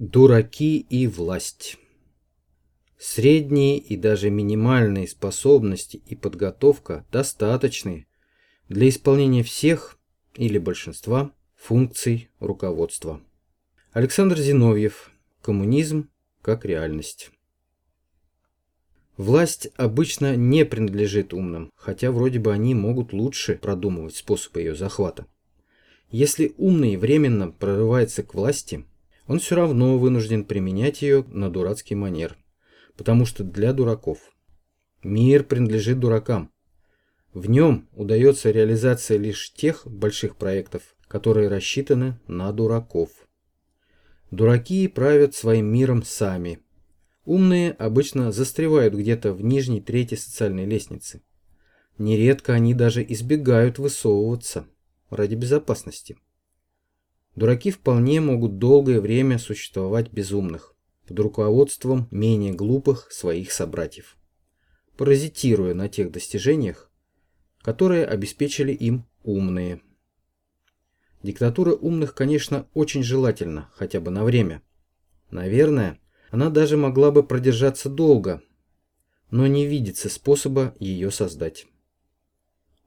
Дураки и власть. Средние и даже минимальные способности и подготовка достаточны для исполнения всех или большинства функций руководства. Александр Зиновьев. Коммунизм как реальность. Власть обычно не принадлежит умным, хотя вроде бы они могут лучше продумывать способы ее захвата. Если умный временно прорывается к власти, он все равно вынужден применять ее на дурацкий манер, потому что для дураков. Мир принадлежит дуракам. В нем удается реализация лишь тех больших проектов, которые рассчитаны на дураков. Дураки правят своим миром сами. Умные обычно застревают где-то в нижней трети социальной лестницы. Нередко они даже избегают высовываться ради безопасности. Дураки вполне могут долгое время существовать безумных, под руководством менее глупых своих собратьев, паразитируя на тех достижениях, которые обеспечили им умные. Диктатура умных, конечно, очень желательна, хотя бы на время. Наверное, она даже могла бы продержаться долго, но не видится способа ее создать.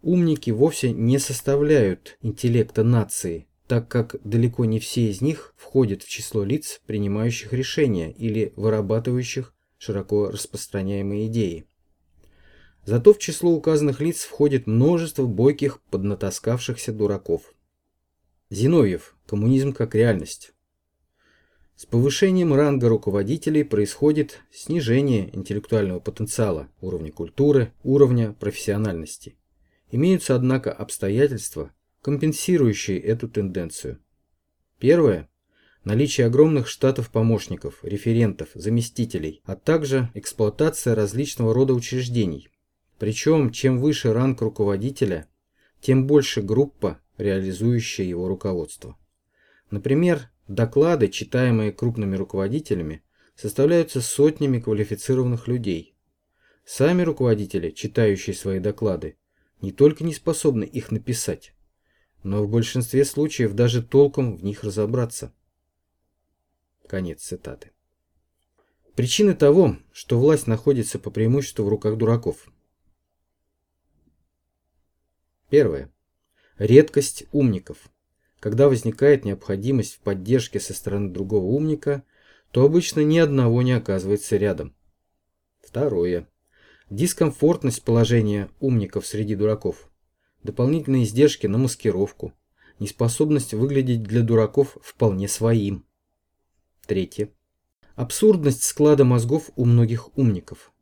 Умники вовсе не составляют интеллекта нации – так как далеко не все из них входят в число лиц, принимающих решения или вырабатывающих широко распространяемые идеи. Зато в число указанных лиц входит множество бойких поднатаскавшихся дураков. Зиновьев. Коммунизм как реальность. С повышением ранга руководителей происходит снижение интеллектуального потенциала, уровня культуры, уровня профессиональности. Имеются, однако, обстоятельства, компенсирующие эту тенденцию. Первое – наличие огромных штатов помощников, референтов, заместителей, а также эксплуатация различного рода учреждений. Причем, чем выше ранг руководителя, тем больше группа, реализующая его руководство. Например, доклады, читаемые крупными руководителями, составляются сотнями квалифицированных людей. Сами руководители, читающие свои доклады, не только не способны их написать, но в большинстве случаев даже толком в них разобраться. Конец цитаты. Причины того, что власть находится по преимуществу в руках дураков. Первое. Редкость умников. Когда возникает необходимость в поддержке со стороны другого умника, то обычно ни одного не оказывается рядом. Второе. Дискомфортность положения умников среди дураков дополнительные издержки на маскировку, неспособность выглядеть для дураков вполне своим. Третье. Абсурдность склада мозгов у многих умников.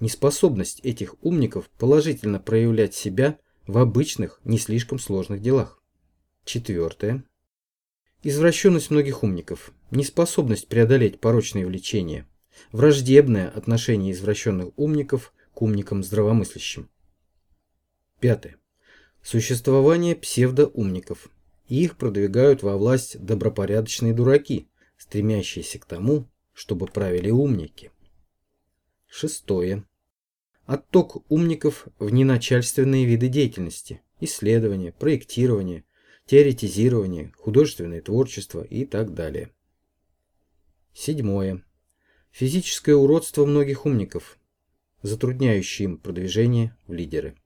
Неспособность этих умников положительно проявлять себя в обычных, не слишком сложных делах. Четвертое. Извращенность многих умников. Неспособность преодолеть порочные влечения. Враждебное отношение извращенных умников к умникам здравомыслящим. Пятое существование псевдоумников. Их продвигают во власть добропорядочные дураки, стремящиеся к тому, чтобы правили умники. Шестое. Отток умников в неначальственные виды деятельности, исследования, проектирование, теоретизирование, художественное творчество и так далее. Седьмое. Физическое уродство многих умников, затрудняющее им продвижение в лидеры.